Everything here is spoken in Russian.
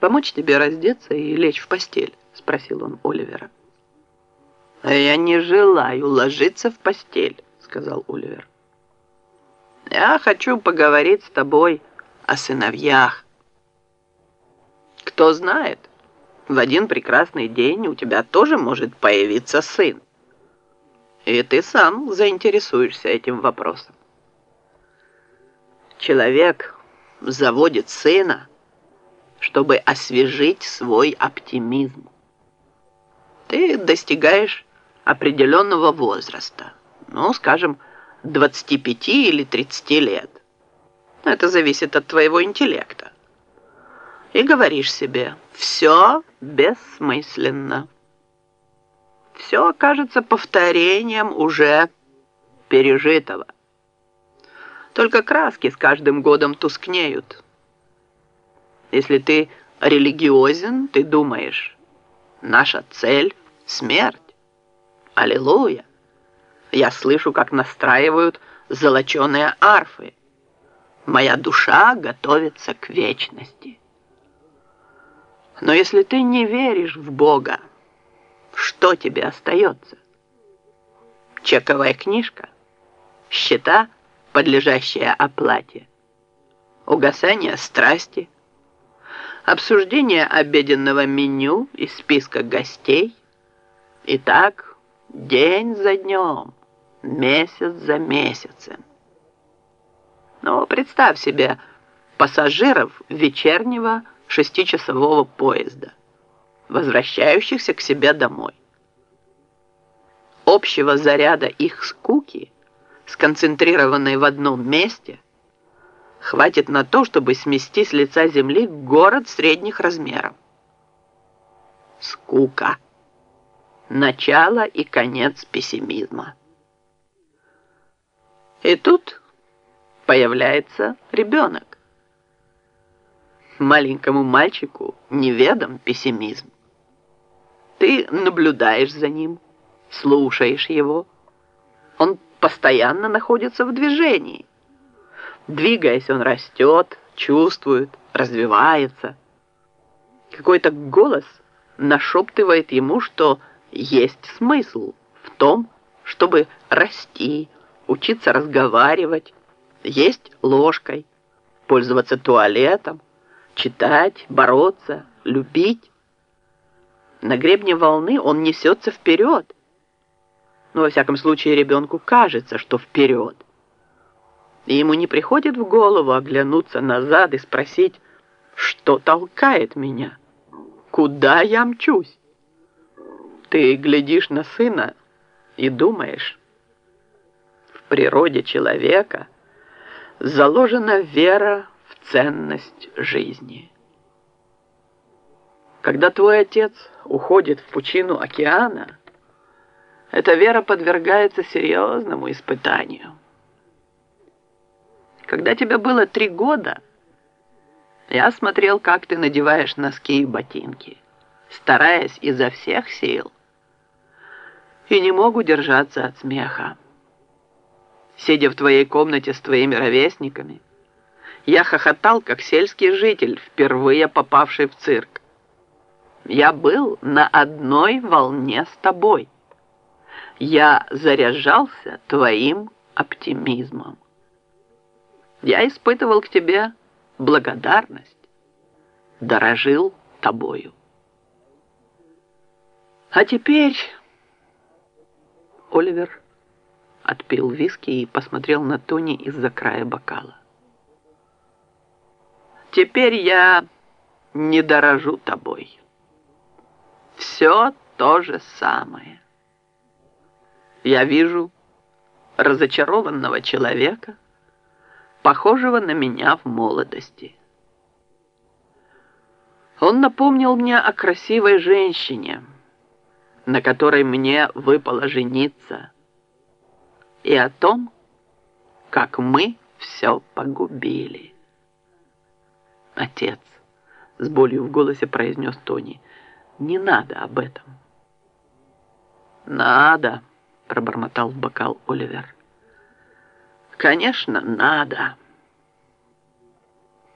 «Помочь тебе раздеться и лечь в постель?» — спросил он Оливера. «Я не желаю ложиться в постель», — сказал Оливер. «Я хочу поговорить с тобой о сыновьях. Кто знает, в один прекрасный день у тебя тоже может появиться сын. И ты сам заинтересуешься этим вопросом. Человек заводит сына, чтобы освежить свой оптимизм. Ты достигаешь определенного возраста, ну, скажем, 25 или 30 лет. Это зависит от твоего интеллекта. И говоришь себе, все бессмысленно. Все окажется повторением уже пережитого. Только краски с каждым годом тускнеют. Если ты религиозен, ты думаешь, наша цель — смерть. Аллилуйя! Я слышу, как настраивают золоченые арфы. Моя душа готовится к вечности. Но если ты не веришь в Бога, что тебе остается? Чековая книжка, счета — подлежащее оплате, угасание страсти, обсуждение обеденного меню и списка гостей. И так день за днем, месяц за месяцем. Но представь себе пассажиров вечернего шестичасового поезда, возвращающихся к себе домой. Общего заряда их скуки – сконцентрированной в одном месте, хватит на то, чтобы смести с лица земли город средних размеров. Скука. Начало и конец пессимизма. И тут появляется ребенок. Маленькому мальчику неведом пессимизм. Ты наблюдаешь за ним, слушаешь его. Он постоянно находится в движении. Двигаясь, он растет, чувствует, развивается. Какой-то голос нашептывает ему, что есть смысл в том, чтобы расти, учиться разговаривать, есть ложкой, пользоваться туалетом, читать, бороться, любить. На гребне волны он несется вперед, но, во всяком случае, ребенку кажется, что вперед. И ему не приходит в голову оглянуться назад и спросить, что толкает меня, куда я мчусь. Ты глядишь на сына и думаешь, в природе человека заложена вера в ценность жизни. Когда твой отец уходит в пучину океана, эта вера подвергается серьезному испытанию. Когда тебе было три года, я смотрел, как ты надеваешь носки и ботинки, стараясь изо всех сил, и не мог удержаться от смеха. Сидя в твоей комнате с твоими ровесниками, я хохотал, как сельский житель, впервые попавший в цирк. Я был на одной волне с тобой я заряжался твоим оптимизмом. Я испытывал к тебе благодарность, дорожил тобою. А теперь Оливер отпил виски и посмотрел на Тони из-за края бокала. Теперь я не дорожу тобой. Все то же самое я вижу разочарованного человека, похожего на меня в молодости. Он напомнил мне о красивой женщине, на которой мне выпало жениться, и о том, как мы все погубили. Отец, с болью в голосе произнес Тони, не надо об этом. Надо пробормотал в бокал Оливер. «Конечно, надо».